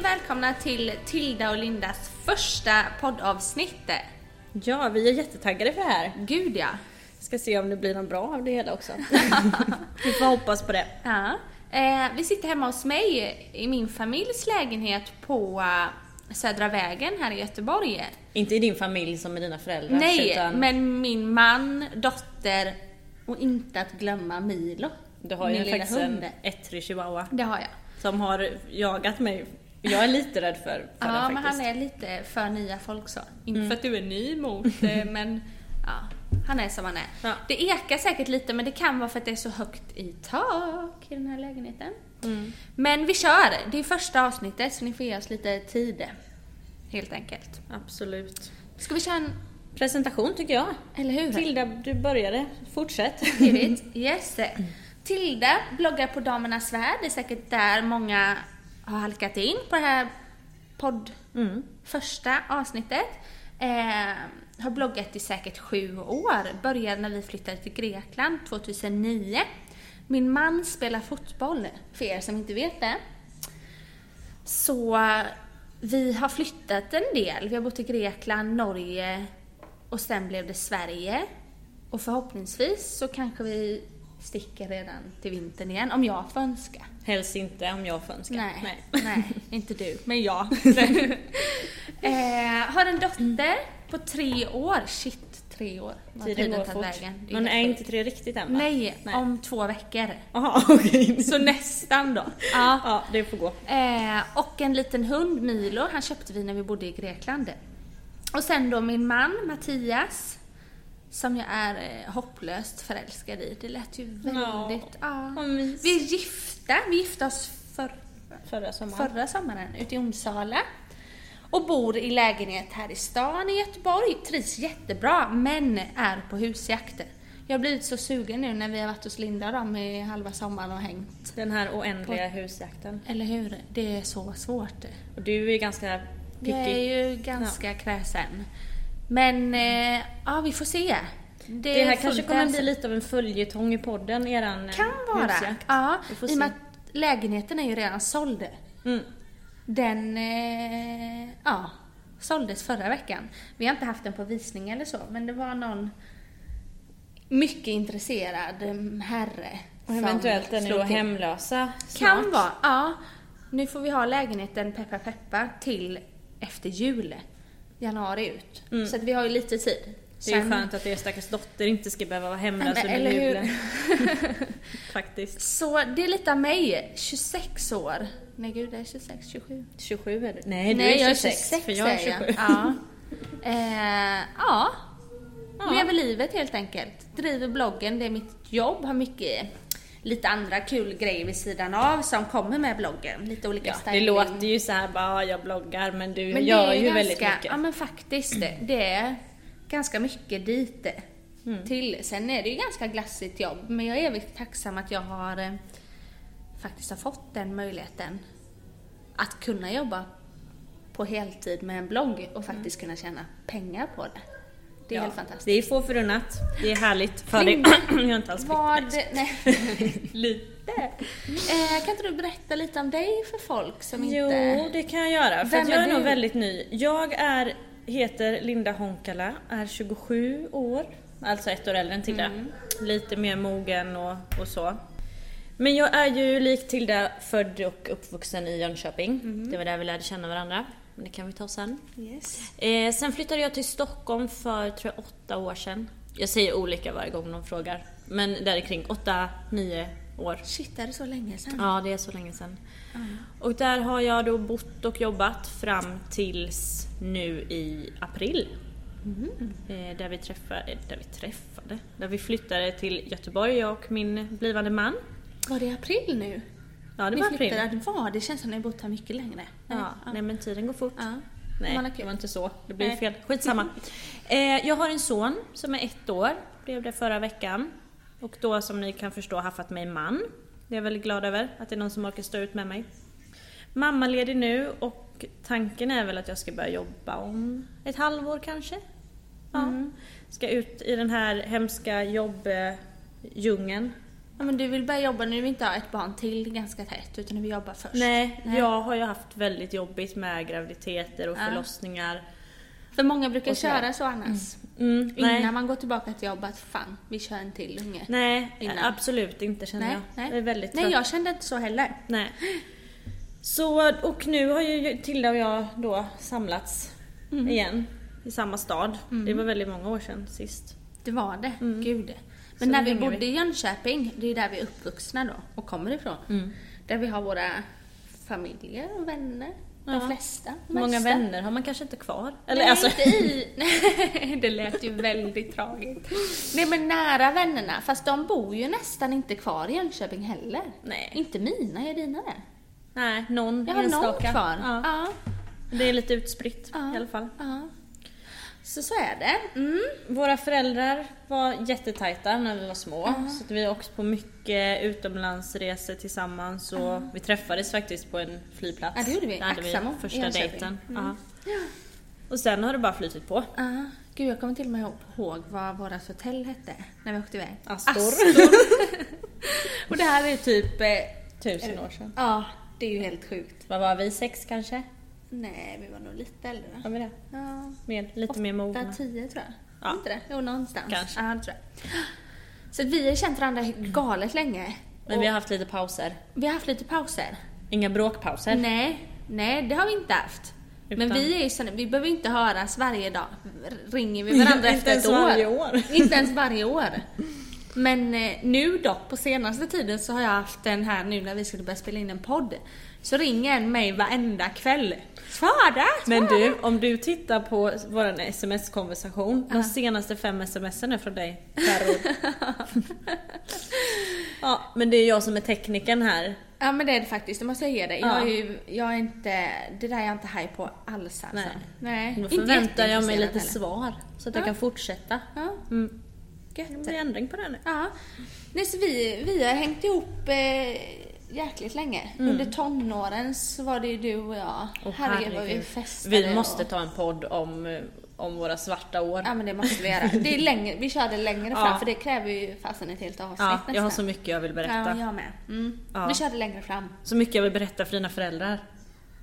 Och välkomna till Tilda och Lindas första poddavsnitt. Ja, vi är jättetaggade för det här. Gud ja. Ska se om det blir något bra av det hela också. vi får hoppas på det. ja. Eh, vi sitter hemma hos mig i min familjs lägenhet på uh, Södra vägen här i Göteborg. Inte i din familj som med dina föräldrar? Nej, utan men min man, dotter och inte att glömma Milo. du har ju min faktiskt en hund. ettrig chihuahua Det har jag. som har jagat mig. Jag är lite rädd för, för Ja, den men faktiskt. han är lite för nya folk så. Inte för att du är ny mot det, men ja, han är som han är. Ja. Det ekar säkert lite, men det kan vara för att det är så högt i tak i den här lägenheten. Mm. Men vi kör! Det är första avsnittet, så ni får ge oss lite tid. Helt enkelt. Absolut. Ska vi köra en, Presentation tycker jag. eller hur? Tilda, du började. Fortsätt. Yes. Tilda bloggar på Damernas Värld. Det är säkert där många har halkat in på det här podd Mm. första avsnittet. Eh, har bloggat i säkert sju år. Började när vi flyttade till Grekland 2009. Min man spelar fotboll, för er som inte vet det. Så vi har flyttat en del. Vi har bott i Grekland, Norge och sen blev det Sverige. Och förhoppningsvis så kanske vi sticker redan till vintern igen, om jag får önska. Helst inte om jag får önska. Nej, nej. inte du, men jag. eh, har en dotter på tre år. Shit, tre år. Vad har Tiden går fort. vägen. Det Men är inte tre riktigt än va? Nej, Nej. om två veckor. Jaha, okej. Så nästan då. Ja. Ja, det får gå. Eh, och en liten hund, Milo, han köpte vi när vi bodde i Grekland. Och sen då min man, Mattias, som jag är eh, hopplöst förälskad i. Det lät ju väldigt... Ja. Vad mys. Vi är gifta, vi gifte oss för, Förra sommaren. förra sommaren ute i Onsala. Och bor i lägenhet här i stan i Göteborg. Trivs jättebra, men är på husjakt. Jag har blivit så sugen nu när vi har varit hos Linda dem i halva sommaren och hängt. Den här oändliga husjakten. Eller hur? Det är så svårt. Och du är ganska picky. Jag är ju ganska kräsen. Men, eh, ja vi får se. Det är här kanske kommer ös. bli lite av en följetong i podden, eran eh, Kan vara. husjakt. Ja, i och med att lägenheten är ju redan såld. Mm. Den, eh, ja, såldes förra veckan. Vi har inte haft den på visning eller så, men det var någon mycket intresserad herre. Och eventuellt är ni då hemlösa Kan snart. vara, ja. Nu får vi ha lägenheten peppa peppa till efter jul. Januari ut. Mm. Så att vi har ju lite tid. Det är ju Sen- skönt att er stackars dotter inte ska behöva vara hemlös under eller hur? julen. Faktiskt. Så det är lite av mig. 26 år. Nej gud, det är 26, 27. 27 är du. Nej, du Nej, är jag är 26, 26 för jag är säger 27. Ja. Eh, ja. Ja. Lever livet helt enkelt. Driver bloggen, det är mitt jobb. Har mycket, lite andra kul grejer vid sidan av som kommer med bloggen. Lite olika Ja, det styling. låter ju så här bara, "Ah, jag bloggar, men du Men det gör ju ganska, väldigt mycket. Ja men faktiskt, det, det är ganska mycket dit det. Mm. till. Sen är det ju ganska glassigt jobb, men jag är evigt tacksam att jag har eh, faktiskt har fått den möjligheten att kunna jobba på heltid med en blogg och faktiskt kunna tjäna pengar på det. Det är Ja, helt fantastiskt. Det är få förunnat. Det är härligt för dig. Jag har inte alls Vad... Nej. Lite. Eh, kan inte du berätta lite om dig för folk som Jo, inte... det kan jag göra. För Vem jag är är, nog väldigt ny. Jag är, heter Linda Honkala, är 27 år. Alltså ett år äldre än Tilda. Mm. Lite mer mogen och, och så. Men jag är ju lik Tilda född och uppvuxen i Jönköping. Mm. Det var där vi lärde känna varandra. Men det kan vi ta sen. Yes. Eh, sen flyttade jag till Stockholm för, tror jag, åtta år sedan. Jag säger olika varje gång de frågar. Men där kring åtta, nio år. Shit, är det så länge sedan? Ja, det är så länge sedan. Mm. Och där har jag då bott och jobbat fram tills nu i april. Eh, där, vi träffade, eh, där vi träffade, där vi flyttade till Göteborg, jag och min blivande man. Var det i april nu? Ja, det Ni var april. flyttade, det var, det känns som att ni bott här mycket längre. Ja, nej men tiden går fort. Ja. Nej, det var inte så. Det blir Nej. fel. Skitsamma. Eh, jag har en son som är ett år, blev det förra veckan. Och då som ni kan förstå haffat mig man. Det är jag väldigt glad över, att det är någon som orkar stå ut med mig. Mammaledig nu och tanken är väl att jag ska börja jobba om ett halvår kanske. Ja. Mm. Ska ut i den här hemska jobbdjungeln Ja men du vill börja jobba när du inte har ett barn till ganska tätt utan du vill jobba först. Nej, jag har ju haft väldigt jobbigt med graviditeter och Ja. förlossningar. För många brukar sådär. köra så annars. Mm, nej. Innan man går tillbaka till jobbet, fan vi kör en till unge. Nej, Innan. absolut inte känner nej, jag. nej. Jag är väldigt nej trött. jag kände inte så heller. Nej. Så, och nu har ju Tilda och jag då samlats Mm. igen i samma stad. Det var väldigt många år sedan sist. Det var det, gud. Men när vi bodde vi. i Jönköping, det är där vi är uppvuxna då och kommer ifrån. Mm. Där vi har våra familjer och vänner. De Ja. flesta. Hur många mesta. vänner har man kanske inte kvar? Eller Nej, alltså, inte i... Nej, det lät ju väldigt tragiskt. Nej men nära vännerna, fast de bor ju nästan inte kvar i Jönköping heller. Nej. Inte mina, är dina det? nej, någon Jag har någon enstaka. kvar. Ja. Ja. Det är lite utspritt Ja. i alla fall. ja. Så så är det. Mm. Våra föräldrar var jättetajta när vi var små. Så att vi har åkt på mycket utomlandsresor tillsammans och vi träffades faktiskt på en flygplats. Ja, det gjorde vi. Där hade vi Axamo första dejten. Mm. Ja. Och sen har det bara flutit på. Ja. Gud, jag kommer till och med ihåg vad vårt hotell hette när vi åkte iväg. Astor. och det här är typ... Eh, Tusen år sedan. ja, det är ju helt sjukt. Vad var vi? Sex kanske? Nej, vi var nog lite äldre. Var vi det? Ja, Mer, lite mer mogna. 8, 10 tror jag. Ja. Inte det? Jo, någonstans. Kanske. Ja, det tror jag. Så vi har känt varandra galet länge. Men Och vi har haft lite pauser. vi har haft lite pauser. Inga bråkpauser. Nej, nej det har vi inte haft. Men Utan- vi är ju såna, vi behöver inte höras varje dag. Ringer vi varandra Inte efter ett år. varje år. Inte ens varje år. Men eh, nu dock, på senaste tiden så har jag haft den här nu när vi skulle börja spela in en podd. Så ringer en mig varenda kväll. Svara! Men du, om du tittar på vår sms-konversation, de senaste fem smsen är från dig ja, men det är jag som är tekniken här. Ja men det är det faktiskt, det måste jag ge dig. Ja. Jag är ju, jag är inte, det där är jag inte haj på alls alltså. Nej. Nej. Då förväntar jag mig lite heller. svar, så att jag Ja. kan fortsätta. Ja, Mm. gött. Det blir ändring på det nu. Ja. Nej, så vi, vi har hängt ihop eh, jäkligt länge. Under tonåren så var det ju du och jag. Åh, herregud vad vi festade. Vi måste och, ta en podd om, eh, om våra svarta år. Ja men det måste vi göra. Det är längre, vi körde längre fram Ja. för det kräver ju fasen ett helt avsnitt Ja, nästan. jag har så mycket jag vill berätta. Ja, jag med. Mm. Ja. Vi körde längre fram. Så mycket jag vill berätta för dina föräldrar.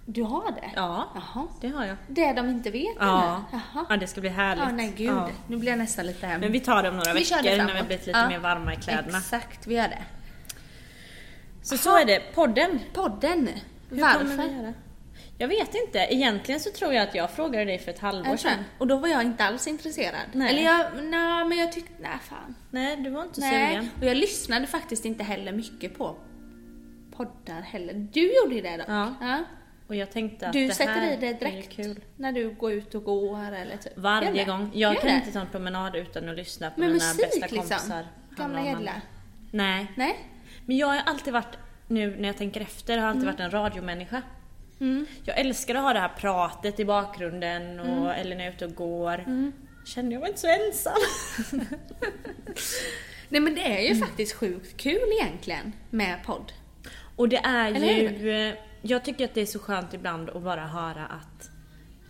Du har det? Ja, Jaha. det har jag. Det de inte vet Ja, eller? Jaha. ja det ska bli härligt. Ja, nej gud. Ja. Nu blir jag nästan lite... Men vi tar det om några Vi kör det veckor när vi blivit lite Ja. mer varma i kläderna. Exakt, vi gör det. Så så är det. Podden. Podden. Hur Varför? kommer vi göra? Jag vet inte. Egentligen så tror jag att jag frågade dig för ett halvår sedan. Och då var jag inte alls intresserad. Nej. Eller jag, nej men jag tyckte, nej fan. Nej, du var inte Nej, sugen. och jag lyssnade faktiskt inte heller mycket på poddar heller. Du gjorde ju det dock. Ja. Och jag tänkte att Du det sätter här i det direkt kul. när du går ut och går eller typ. Varje gång. Jag Gör kan det? inte ta en promenad utan att lyssna på Med mina musik bästa liksom? kompisar. Gamla och gädla? Amanda. Nej. Nej? Men jag har alltid varit, nu när jag tänker efter, har alltid varit en radiomänniska. Mm. Jag älskar att ha det här pratet i bakgrunden och, eller när jag är ute och går. Mm. Kände jag mig inte så ensam. Nej men det är Mm. ju faktiskt sjukt kul egentligen med podd. Och det är Eller ju... eh, Jag tycker att det är så skönt ibland att bara höra att,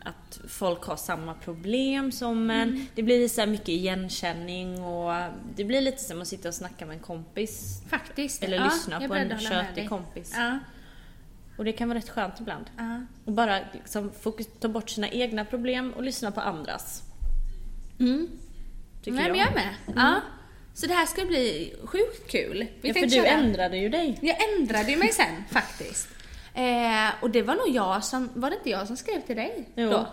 att folk har samma problem som en. Mm. Det blir så mycket igenkänning och det blir lite som att sitta och snacka med en kompis. Faktiskt. Eller Ja, lyssna på en tjötig kompis. Ja, Och det kan vara rätt skönt ibland. ja. Och bara liksom fokus, ta bort sina egna problem och lyssna på andras. Mm. Tycker Nej jag. men jag med. Ja. Så det här ska bli sjukt kul. Vi Ja, för du köra- ändrade ju dig. Jag ändrade ju mig sen faktiskt. Eh, och det var nog jag som, var det inte jag som skrev till dig Jo. då?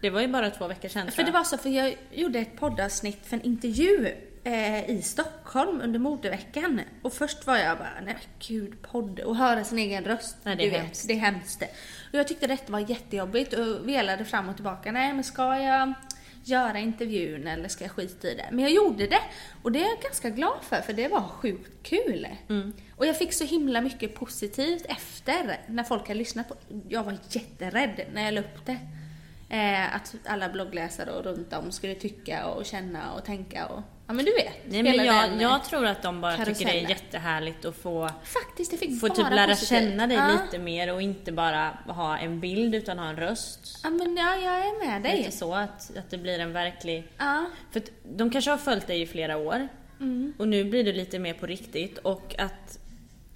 Det var ju bara två veckor sedan För det var så, för jag gjorde ett poddavsnitt för en intervju eh, i Stockholm under modeveckan. Och först var jag bara, nej gud, podd och höra sin egen röst. Nej, det är du vet, hemskt. det är hemskt. Och jag tyckte detta var jättejobbigt och velade fram och tillbaka. Nej men ska jag göra intervjun eller ska jag skita i det? Men jag gjorde det och det är jag ganska glad för för det var sjukt kul. Mm. Och jag fick så himla mycket positivt efter när folk hade lyssnat på Jag var jätterädd när jag la upp det. Eh, att alla bloggläsare och runt om skulle tycka och känna och tänka och ja men du vet. Nej men jag, jag tror att de bara tycker det är jättehärligt att få, Faktiskt, det få typ lära positivt. känna dig ja. lite mer och inte bara ha en bild utan ha en röst. Ja men ja, jag är med dig. Lite så att, att det blir en verklig... Ja. För att de kanske har följt dig i flera år Mm. Och nu blir det lite mer på riktigt och att,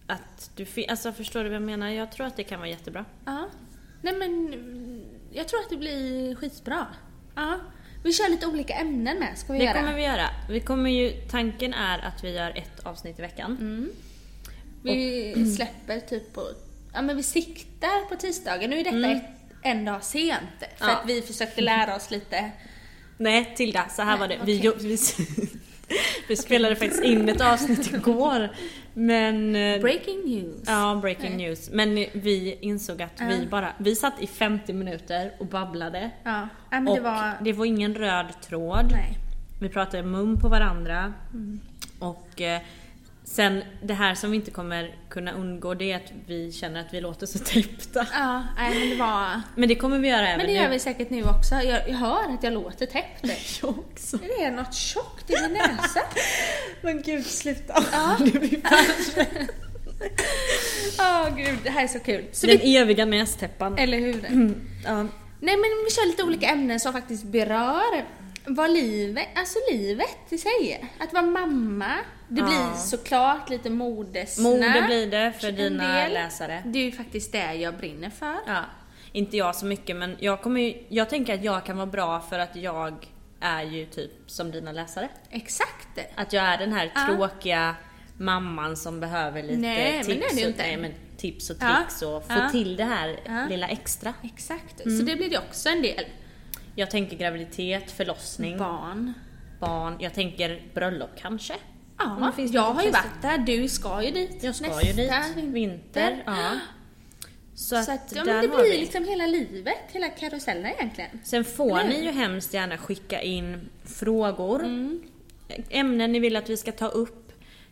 att du Alltså förstår du vad jag menar? Jag tror att det kan vara jättebra. Ja. Nej men, jag tror att det blir skitbra. Ja. Vi kör lite olika ämnen med, ska vi Det göra? kommer vi göra. Vi kommer ju, tanken är att vi gör ett avsnitt i veckan. Mm. Vi släpper typ på, ja men vi siktar på tisdagen. Nu är detta ett, en dag sent. För Mm. Ja. att vi försökte lära oss lite. Nej Tilda, så här Nej, var det. okej. Vi, vi, vi spelade faktiskt in ett avsnitt igår. Men... eh, Breaking news. Ja, breaking Nej. news. Men vi insåg att vi bara, vi satt i 50 minuter och babblade. Ja, ja och det var... det var ingen röd tråd. Nej. Vi pratade mun på varandra. Mm. Och eh, sen det här som vi inte kommer kunna undgå det är att vi känner att vi låter så täppta. Ja, nej men det var... Men det kommer vi göra även Men det nu. gör vi säkert nu också. Jag, jag hör att jag låter täppt. Jag också. Är det något tjockt i min näsa? Men gud sluta. Ja. Det blir värre. Åh gud, det här är så kul. Så Den vi, eviga nästäppan. eller hur? Mm, ja. Nej men vi kör lite olika ämnen som faktiskt berör vad livet, alltså livet i sig. Att vara mamma, det Ja. blir såklart lite modesnack. Mode blir det för dina del. läsare. Det är ju faktiskt det jag brinner för. Ja, inte jag så mycket men jag kommer ju, jag tänker att jag kan vara bra för att jag är ju typ som dina läsare. Exakt. Att jag är den här Ja. tråkiga mamman som behöver lite Nej, men tips, det är det ju och, inte. nej, men tips och Ja. tricks och få Ja. till det här Ja. lilla extra. Exakt. Mm. Så det blir det också en del. Jag tänker graviditet, förlossning, Barn. barn, jag tänker bröllop kanske. Ja, jag har ju varit där, du ska ju dit Jag ska nästa ju dit, vinter. Ja. Så, att, Så att, ja, det blir vi. liksom hela livet, hela karusellen egentligen. Sen får ni ju hemskt gärna skicka in frågor, Mm. ämnen ni vill att vi ska ta upp.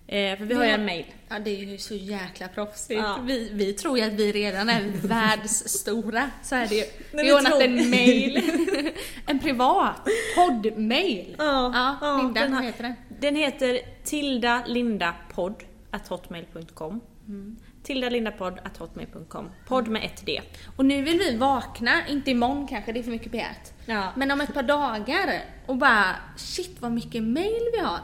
Eh, för vi har ju en mail. Ja, det är ju så jäkla proffsigt. Ja. Vi, vi tror ju att vi redan är världsstora. Så är det ju. Nej, Vi har vi ordnat en mail. en privat poddmail. Ja, ja, Linda, den vad här- heter den? Den heter tildalindapodd at hotmail.com. Mm. Tildalindapodd at hotmail.com. Podd med ett D. Och nu vill vi vakna, inte imorgon kanske, det är för mycket begärt. Ja. Men om ett par dagar och bara shit vad mycket mail vi har.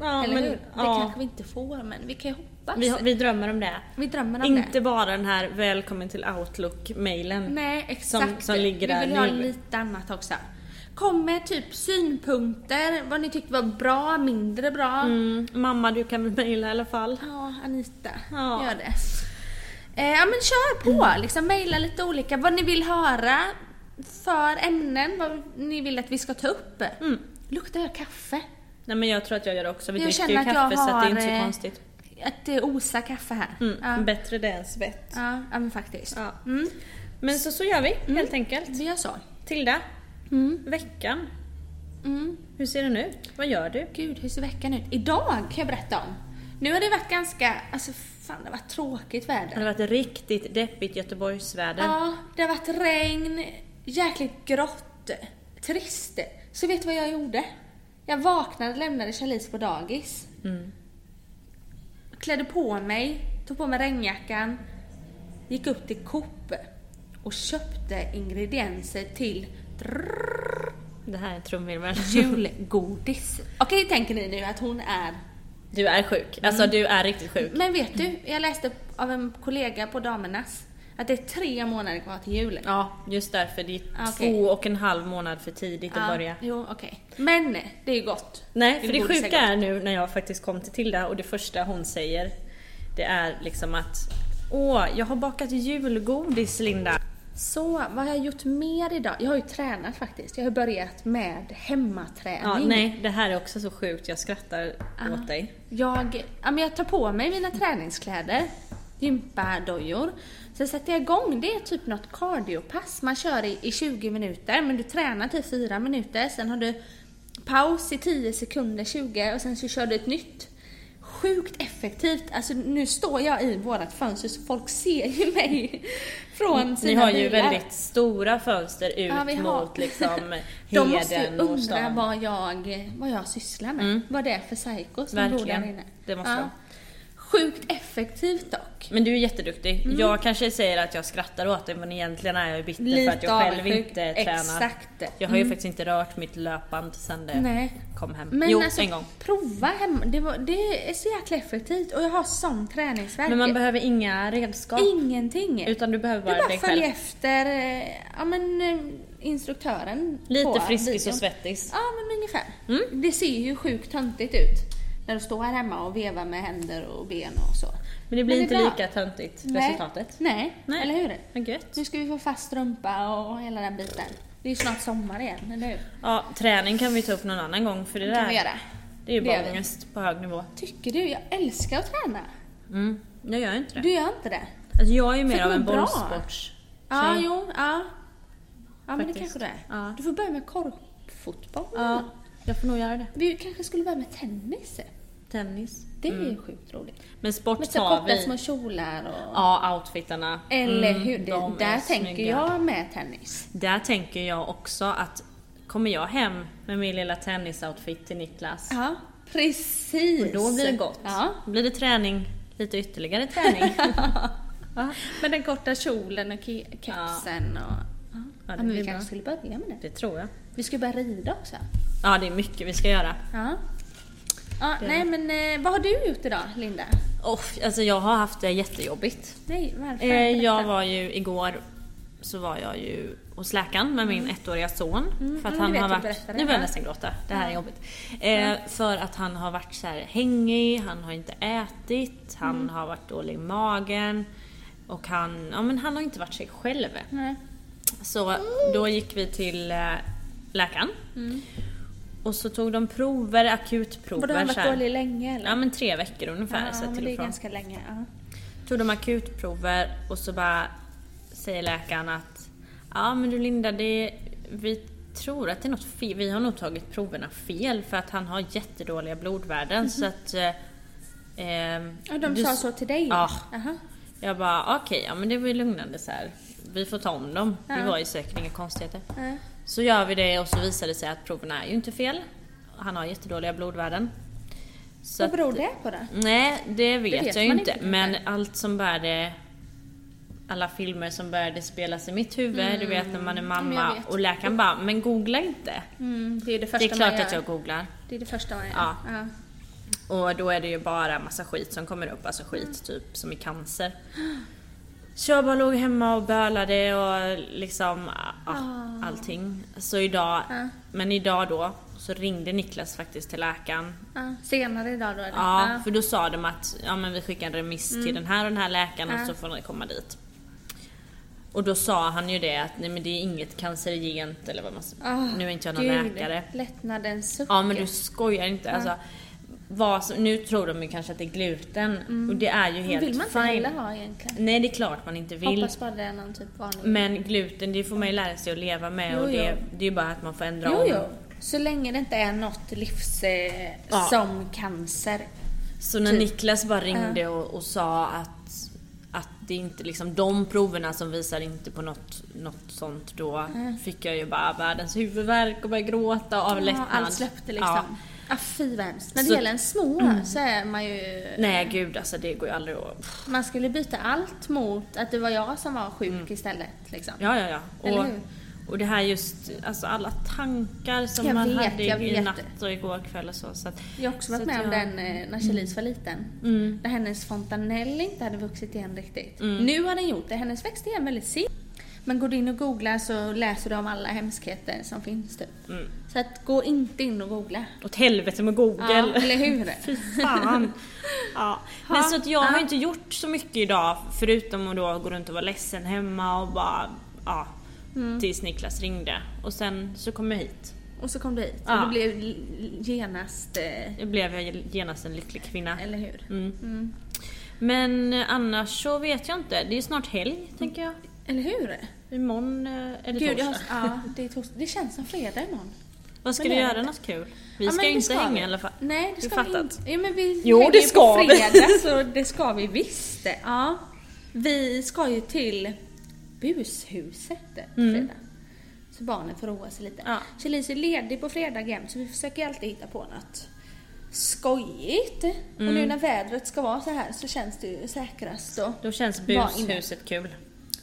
Ja, Eller men, hur? Det ja, kanske vi inte får, men vi kan ju hoppas. vi, vi drömmer om det. Vi drömmer om Inte det. bara den här välkommen till Outlook-mailen. Nej, exakt. Som- som ligger där vi vill ha lite annat också. Kom med typ synpunkter, vad ni tyckte var bra, mindre bra. Mm, mamma du kan väl mejla i alla fall. Ja, Anita, Ja. gör det. Eh, ja men kör på, liksom mejla lite olika, vad ni vill höra för ämnen, vad ni vill att vi ska ta upp. Mm. Luktar jag kaffe? Nej men jag tror att jag gör det också. Vi Jag dricker ju kaffe jag så att det är inte så eh, konstigt. Att det osar kaffe här. Mm, Ja. Bättre det än svett. Ja, ja men faktiskt. Ja. Mm. Men så, så gör vi helt enkelt. Vi gör så. Tilda, Mm. veckan. Mm. Hur ser den ut? Vad gör du? Gud, hur ser veckan ut? Idag kan jag berätta om. Nu har det varit ganska, alltså fan det har varit tråkigt Det väder. har varit riktigt deppigt Göteborgsväder. Ja, det har varit regn, jäkligt grått, trist. Så vet du vad jag gjorde? Jag vaknade och lämnade Charlize på dagis. Mm. Klädde på mig, tog på mig regnjackan, gick upp till Coop och köpte ingredienser till det här är en trumvirvel. julgodis. Okej, tänker ni nu att hon är Du är sjuk. Alltså du är riktigt sjuk. Men vet du, jag läste av en kollega på Damernas att det är tre månader kvar till julen. Ja, just därför. Det är okay. två och en halv månad för tidigt att börja. Jo, okej. Men det är ju gott. Nej, för det sjuka är nu när jag faktiskt kom till Tilda och det första hon säger det är liksom att Åh, jag har bakat julgodis Linda. Så, vad har jag gjort mer idag? Jag har ju tränat faktiskt. Jag har börjat med hemmaträning. Ja, nej, det här är också så sjukt. Jag skrattar Ah. åt dig. Jag, ja, men jag tar på mig mina träningskläder, gympadojor. Sen sätter jag igång, det är typ något cardiopass. Man kör i, i 20 minuter, men du tränar till 4 minuter. Sen har du paus i 10 sekunder, 20 och sen så kör du ett nytt. Sjukt effektivt. Alltså nu står jag i vårat fönster så folk ser ju mig från Ni sina har ju bilar. väldigt stora fönster ut Ja, mot liksom De måste ju undra stan. vad jag, vad jag sysslar med. Mm. Vad det är för psycho som bor där inne. Det måste de. Sjukt effektivt dock. Men du är jätteduktig. Jag kanske säger att jag skrattar åt det men egentligen är jag bitter för att jag själv avundsjuk. inte tränar. Exakt. Jag har ju faktiskt inte rört mitt löpband sen det Nej. kom hem. Men jo, alltså, en gång. prova hemma. Det, var, det är så jäkla effektivt och jag har sån träningsvärk. Men man behöver inga redskap. Ingenting. Utan du behöver du bara bara dig själv. efter eh, ja, men, eh, instruktören Lite friskis och svettis. Ja, men ungefär. Mm. Det ser ju sjukt töntigt ut när du står här hemma och vevar med händer och ben och så. Men det blir är inte bra. lika töntigt resultatet. Nej, Nej. eller hur? Vad gött. Nu ska vi få fast strumpa och hela den biten. Det är ju snart sommar igen, eller hur? Ja, träning kan vi ta upp någon annan gång för det Det där kan vi göra. det är ju bara ångest på hög nivå. Tycker du? Jag älskar att träna. Mm, jag gör inte det. Du gör inte det? Alltså jag är ju mer av en bollsports Ja, jo, ja. Ja, men det Faktiskt. kanske det är. Ja. Du får börja med korpfotboll. Ja, jag får nog göra det. Vi kanske skulle börja med tennis. Tennis. Det är ju sjukt roligt. Men sport Med så tar korta vi. små kjolar och... Ja, outfitarna. Eller Mm, hur? Det, de är där tänker snygga. jag med tennis. Där tänker jag också att kommer jag hem med min lilla tennisoutfit till Niklas, Ja, precis. då blir det gott. Ja. Då blir det träning, lite ytterligare träning. ja, Med den korta kjolen och ke- kepsen och... Ja. Ja, Ja, det men vi kanske skulle börja med det. det tror jag. Vi ska börja rida också. Ja, det är mycket vi ska göra. Ja. Ja, nej men eh, vad har du gjort idag, Linda? Oh, alltså jag har haft det jättejobbigt. Nej, varför? Eh, jag var ju igår så var jag ju hos läkaren med min ettåriga son. för att Mm, han har varit, nu börjar jag Ja. nästan gråta, det här är jobbigt. Eh, för att han har varit så här hängig, han har inte ätit, han Mm. har varit dålig i magen. Och han, ja men han har inte varit sig själv. Så då gick vi till eh, läkaren. Och så tog de prover, akutprover. Har du varit dålig länge eller? Ja men tre veckor ungefär. ja, så men till det är ganska länge. Ja. tog de akutprover och så bara säger läkaren att ja men du Linda, det, vi tror att det är något fel. Vi har nog tagit proverna fel för att han har jättedåliga blodvärden så att... Eh, ehm, Ja, de du sa så till dig? Ja. Jaha. Jag bara okej, ja men det var ju lugnande så här. Vi får ta om dem. Det Ja. var ju säkert inga konstigheter. Ja. Så gör vi det och så visar det sig att proverna är ju inte fel. Han har jättedåliga blodvärden. Så Vad beror det på då? Nej, det vet, vet jag ju inte. inte, men allt som började... Alla filmer som började spelas i mitt huvud, du vet när man är Mm. mamma och läkaren bara, men googla inte. Mm, det är det första Det är klart man gör. att jag googlar. Det är det första man gör. Ja. Ja. Och då är det ju bara massa skit som kommer upp, alltså skit Mm. typ som i cancer. Så jag bara låg hemma och bölade och liksom ja, allting. Så idag, Ah. Ja. men idag då så ringde Niklas faktiskt till läkaren Ja. Senare idag då? Eller? Ja, för då sa de att ja, men vi skickar en remiss till den här och den här läkaren och Mm. Så får ni komma dit. Och då sa han ju det att nej men det är inget cancerigent eller vad man säger. Ah, Nu är inte jag någon Gud, läkare. Lättnadens suck. Ja men du skojar inte. Alltså, vad som, nu tror de ju kanske att det är gluten och det är ju helt Mm. vill man inte fine. ha egentligen. Nej det är klart man inte vill. Hoppas bara det är någon typ vanlig. Men gluten det får man ju lära sig att leva med Jo, och det, det är ju bara att man får ändra Jo, om. jo. Så länge det inte är något livs... Eh, Ja. Som cancer. Så när Typ. Niklas bara ringde och, och sa att, att det inte liksom de proverna som visar inte på något, något sånt då fick jag ju bara världens huvudvärk och började gråta av Ja, lättnad. allt släppte liksom. Ja. Ja. fy vad hemskt. När det Så- gäller en små så är man ju... Nej gud alltså det går ju aldrig att... Man skulle byta allt mot att det var jag som var sjuk istället. Liksom. Ja ja ja. Och, och det här just, alltså alla tankar som Jag man vet, hade jag i vet. natt och igår kväll och så. så att, Jag har också varit med om jag- den eh, när Cherise var liten. Mm. Där hennes fontanell inte hade vuxit igen riktigt. Mm. Nu har den gjort det. Hennes växte igen väldigt sent. Men går du in och googlar så läser du om alla hemskheter som finns typ. mm. Så att gå inte in och googla. Åt helvete med Google. Ja, eller hur? Fy fan. ja. Men så att jag har Ja. inte gjort så mycket idag förutom att då gå runt och vara ledsen hemma och bara ja, Mm. tills Niklas ringde. Och sen så kom jag hit. Och så kom du hit. Ja. Och du blev genast... Eh, Nu blev jag genast en lycklig kvinna. eller hur? Mm. Mm. Men annars så vet jag inte. Det är snart helg tänker jag. Eller hur? Imorgon eh, är det Gud, torsdag. har, ja, det, är torsdag. det känns som fredag imorgon. Vad ska men du göra något kul? Vi Ja, ska ju inte ska hänga vi. i alla fall. Nej, det Vi ska vi fattat. inte. Ja, men vi Jo, det ska på vi. fredag, så det ska vi visst. Ja. Vi ska ju till bushuset på Mm. fredag. Så barnen får roa sig lite. Ja. Är ledig på fredag jämt så vi försöker alltid hitta på något. skojigt. Och nu när vädret ska vara så här så känns det ju säkrast då. Då känns bushuset kul.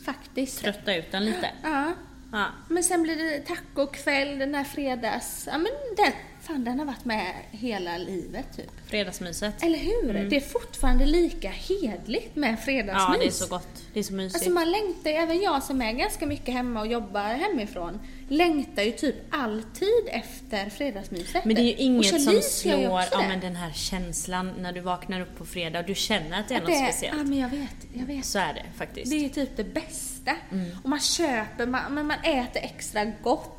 Faktiskt. Trötta ut den lite. Ja. Ja. Men sen blir det tacokväll, den här fredags... Ja men den, fan den har varit med hela livet typ. Fredagsmyset. Eller hur? Det är fortfarande lika hedligt med fredagsmys. Ja, det är så gott. Det är så mysigt. Alltså man längtar även jag som är ganska mycket hemma och jobbar hemifrån, längtar ju typ alltid efter fredagsmyset. Men det är ju inget som slår ja, men den här känslan när du vaknar upp på fredag och du känner att det är Att något det, speciellt. Ja men jag vet, jag vet. Så är det faktiskt. Det är typ det bästa. Mm. Och man köper, man, men man äter extra gott.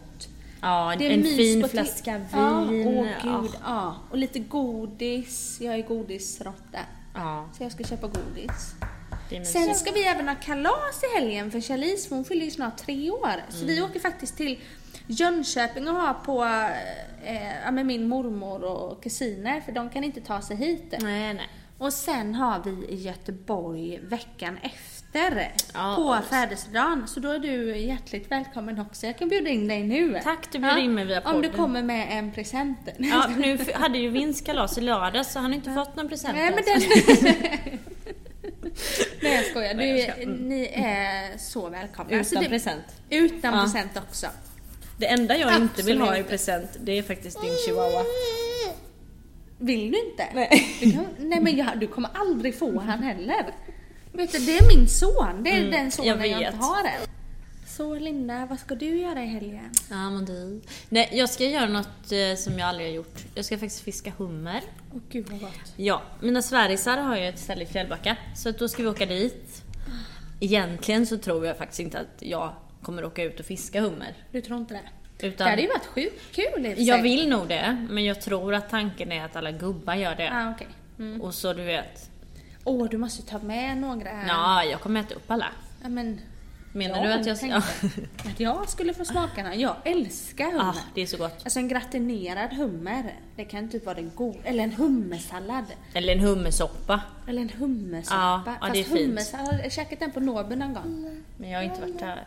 Ja, Det är en mys fin flaska Ja, vin. åh ja. gud, ja. Och lite godis. Jag är godisråtta. ja, Så jag ska köpa godis. Sen ska vi även ha kalas i helgen för Charlize hon fyller ju snart tre år. Så Mm. vi åker faktiskt till Jönköping och har på eh, ja, med min mormor och kusiner för de kan inte ta sig hit. Nej, nej. Och sen har vi i Göteborg veckan efter Ja. på födelsedagen. Så då är du hjärtligt välkommen också. Jag kan bjuda in dig nu. Tack, du bjuder in mig via Om du podden. kommer med en present. Ja, nu hade ju Vince kalas i lördags så han har inte fått någon present Nej men den... Nej jag skojar. Du, Nej, jag skojar. Mm. Ni är så välkomna. Alltså, Utan det- present. Utan Ja. present också. Det enda jag inte vill ha i Absolut. present, det är faktiskt din chihuahua. Vill du inte? Nej. Du, kan, nej men jag, du kommer aldrig få han heller. Vet du, det är min son. Det är Mm, den sonen jag jag, inte har än. Så Linda, vad ska du göra i helgen? Ja, men du. Nej, jag ska göra något eh, som jag aldrig har gjort. Jag ska faktiskt fiska hummer. Åh gud vad gott. Ja, mina svärisar har ju ett ställe i Fjällbacka, så att då ska vi åka dit. Egentligen så tror jag faktiskt inte att jag kommer åka ut och fiska hummer. Du tror inte det? Utan Det hade ju varit sjukt kul i jag vill nog det, men jag tror att tanken är att alla gubbar gör det. Ah, okej. Mm. Och så du vet, Åh, du måste ta med några. ja, jag kommer äta upp alla. Ja, men, Menar du att jag ska... Ja. att jag skulle få smakerna. Jag älskar hummer. ah, det är så gott. Alltså en gratinerad hummer, det kan typ vara den god. Eller en hummersallad. Eller en hummersoppa. Eller en hummersoppa. Ja, ja, det är fint. hummersallad, jag käkat den på Norrby någon gång. Men jag har inte varit där.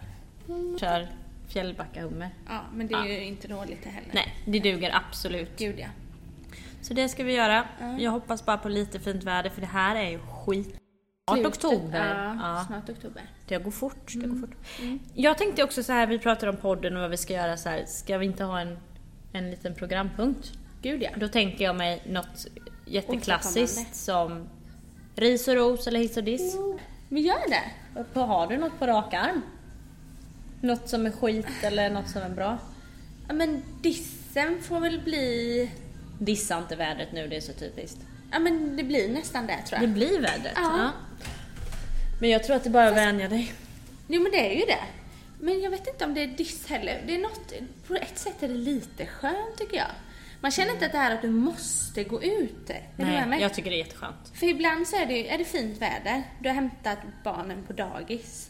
Kör Fjällbacka hummer. Ja, men det är ju inte dåligt det heller. Nej, det duger absolut. Gud ja. Så det ska vi göra. Jag hoppas bara på lite fint väder för det här är ju skit. Snart oktober. Ja, Ja. snart oktober. Det går fort. Det går fort. Jag tänkte också så här, vi pratar om podden och vad vi ska göra så här. Ska vi inte ha en, en liten programpunkt? Gud ja. Då tänker jag mig något jätteklassiskt som ris och ros eller hiss och diss. Vi gör det. Har du något på rak arm? Något som är skit eller något som är bra? Ja, men dissen får väl bli... Dissa inte vädret nu, det är så typiskt. Ja men det blir nästan det tror Det jag. blir vädret. Ja. Men jag tror att det bara är att vänja dig. Jo men det är ju det. Men jag vet inte om det är diss heller. Det är något, på ett sätt är det lite skönt tycker jag. Man känner inte att det här att du måste gå ut. Är Nej, jag tycker det är jätteskönt. För ibland så är det, är det fint väder, du har hämtat barnen på dagis.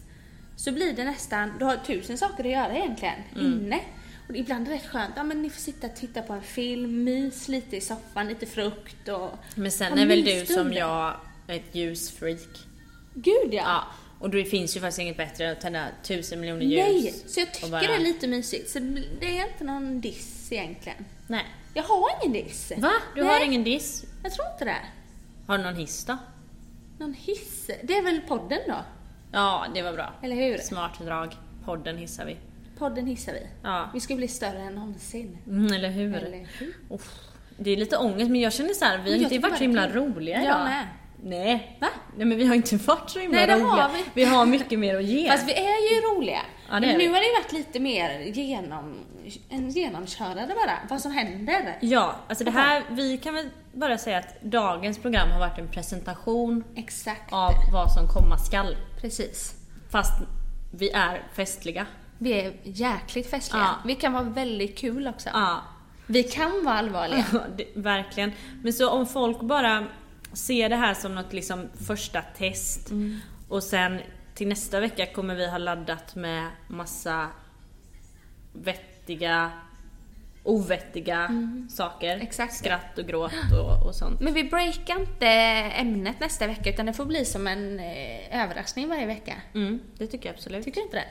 Så blir det nästan, du har tusen saker att göra egentligen, Mm. inne. Och ibland är det rätt skönt, ja men ni får sitta och titta på en film, mys lite i soffan, lite frukt och... Men sen är väl du som jag ett ljusfreak. Gud ja! Ja. Och det finns ju faktiskt inget bättre än att tända tusen miljoner ljus. Nej, så jag tycker bara- det är lite mysigt. Så det är inte någon diss egentligen. Nej. Jag har ingen diss. Va? Du Nej, har ingen diss? Jag tror inte det. Har du någon hiss då? Någon hiss? Det är väl podden då? Ja, det var bra. Eller hur? Smart drag. Podden hissar vi. Podden hissar vi. Ja. Vi ska bli större än någonsin. Mm, eller hur? Eller hur? Uff, det är lite ångest, men jag känner så här, vi har jag inte varit så himla roliga Jag idag. med. Nej. Va? Nej men vi har inte varit så himla Nej, roliga. har vi. vi har mycket mer att ge. Fast vi är ju roliga. Ja, det Men är nu vi. har det varit lite mer genom, en genomkörare bara. Vad som händer. Ja, alltså det här, vi kan väl bara säga att dagens program har varit en presentation Exakt. av vad som komma skall. Precis. Fast vi är festliga. Vi är jäkligt festliga. Ja. Vi kan vara väldigt kul också. Ja, Vi kan vara allvarliga. det, verkligen. Men så om folk bara ser det här som något liksom första test Mm. och sen till nästa vecka kommer vi ha laddat med massa vettiga, ovettiga saker. Mm. Exakt. Skratt och gråt och, och sånt. Men vi breakar inte ämnet nästa vecka utan det får bli som en eh, överraskning varje vecka. Mm, det tycker jag absolut. Tycker du inte det?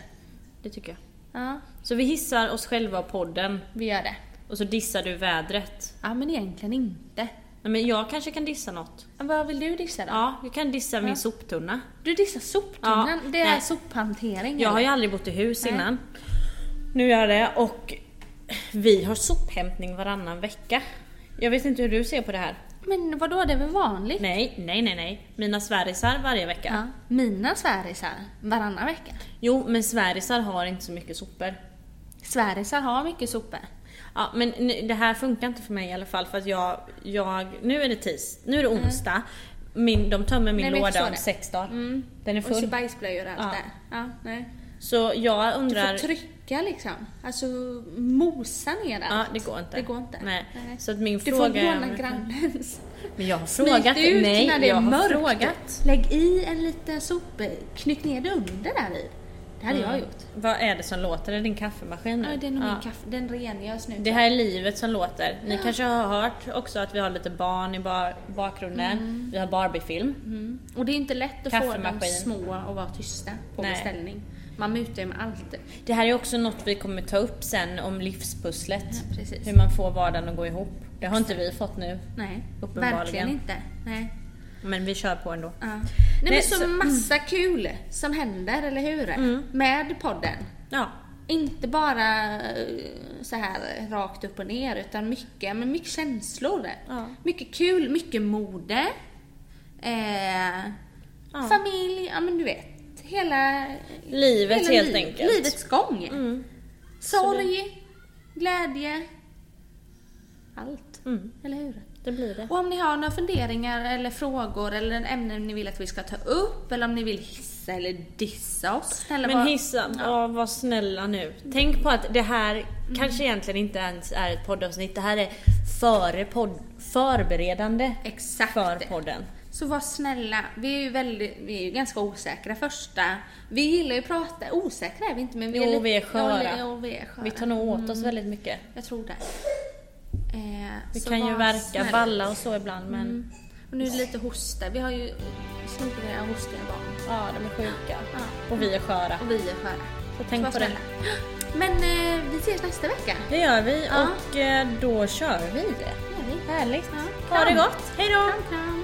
Det tycker jag. Ja, Så vi hissar oss själva och podden vi gör det. och så dissar du vädret. Ja, men egentligen inte. Nej, men jag kanske kan dissa något. Vad vill du dissa då? Ja, jag kan dissa min soptunna. Du dissar soptunnan, Ja, det är nej. sophantering. Jag har ju eller? aldrig bott i hus Nej. innan. Nu gör jag det och vi har sophämtning varannan vecka. Jag vet inte hur du ser på det här. Men vadå, det är väl vanligt? Nej, nej, nej, nej. Mina svärisar varje vecka. Ja. Mina svärisar varannan vecka. Jo, men svärisar har inte så mycket sopor. Svärisar har mycket sopor. Ja, men nu- det här funkar inte för mig i alla fall för att jag, jag nu är det tis, nu är det onsdag. Min, de tömmer min Nej, låda om det. sex dagar. Mm. Den är Och så full. bajsblöjor och allt Ja. där. Ja, nej. Så jag Du undrar... får trycka liksom. Alltså mosa ner allt. Ja, det går inte. Det går inte. Nej. Nej. Så att min Du får fråga låna är... grannens. Men jag har frågat. ut Nej, när det är mörkt. frågat. Lägg i en liten sop... Knyck ner det under där vid. Det hade jag gjort. Vad är det som låter? Är det din kaffemaskin? Ja, det är nog Ja. min kaffe. Den rengörs nu. Det här är livet som låter. Ni kanske har hört också att vi har lite barn i bar- bakgrunden. Vi har Barbiefilm. Mm. Och det är inte lätt att få de små att vara tysta på Nej. beställning. Man mutar ju med allt. Det här är också något vi kommer ta upp sen om livspusslet. Ja. Hur man får vardagen att gå ihop. Det har inte vi fått nu. Nej, verkligen inte. Nej. Men vi kör på ändå. Ja. Nej, Nej, men så, så- massa kul som händer, eller hur? Mm. Med podden. Ja. Inte bara eh, så här rakt upp och ner, utan mycket, men mycket känslor. Ja. Mycket kul, mycket mode. Eh, Ja. Familj, ja men du vet. Hela, Livet hela helt liv- enkelt. Livets gång. Mm. Sorg, glädje. Allt. Mm. Eller hur? Det blir det. Och om ni har några funderingar eller frågor eller ämnen ni vill att vi ska ta upp eller om ni vill hissa eller dissa oss. Eller Men vad- hissa, Ja. var snälla nu. Tänk på att det här kanske egentligen inte ens är ett poddavsnitt. Det här är före podd, förberedande Exakt. för podden. Så var snälla. Vi är ju väldigt, vi är ju ganska osäkra första. Vi gillar ju att prata, osäkra är vi inte men vi Jo, är lite, vi är sköra. Jo, vi är sköra. Vi tar nog åt oss väldigt mycket. Jag tror det. Eh, Vi så kan ju verka snälla. balla och så ibland men Mm. Och nu är det lite hosta. Vi har ju snoriga hostiga barn. ja, de är sjuka. Ja. Och vi är sköra. Och vi är sköra. Så Så tänk var på det. snälla. Men eh, vi ses nästa vecka. Det gör vi Ja. och eh, då kör vi det. Det gör vi. Härligt. Ja. Ha det gott. Hej då! Kram, kram.